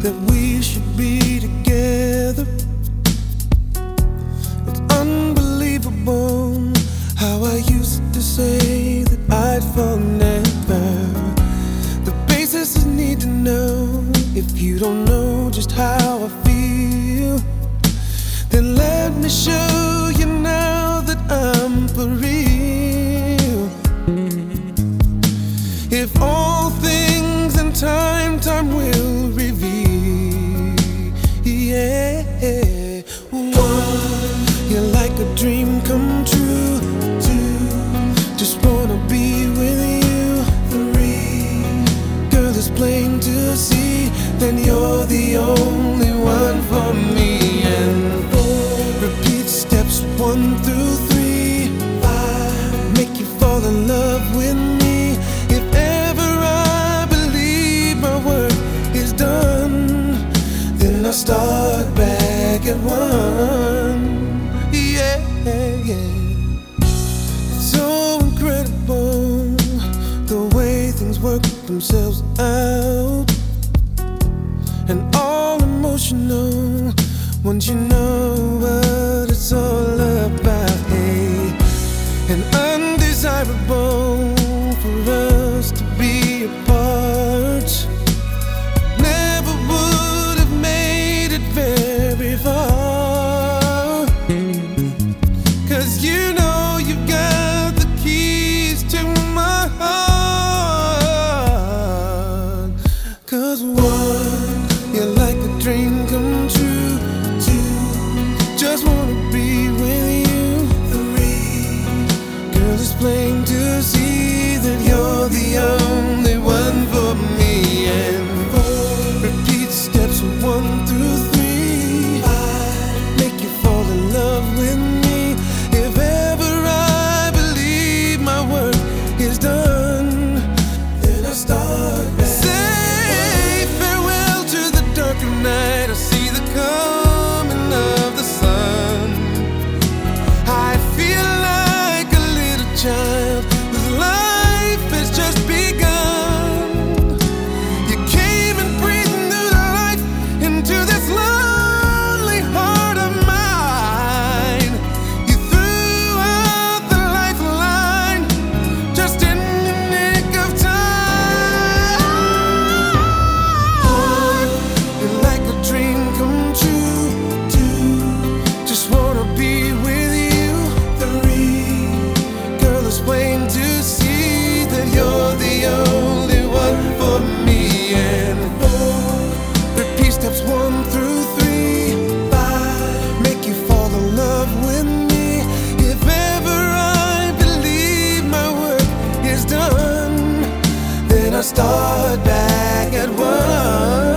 that we should be together. It's unbelievable how I used to say that I'd fall never. The basis is need to know if you don't know just how I feel. Then let me show you now that I'm One, you're like a dream come true. Two, just wanna be with you. Three, girl, it's plain to see. Then you're the only I'll start back at one. Yeah, yeah. So incredible the way things work themselves out and all emotional once you know gonna start back at one.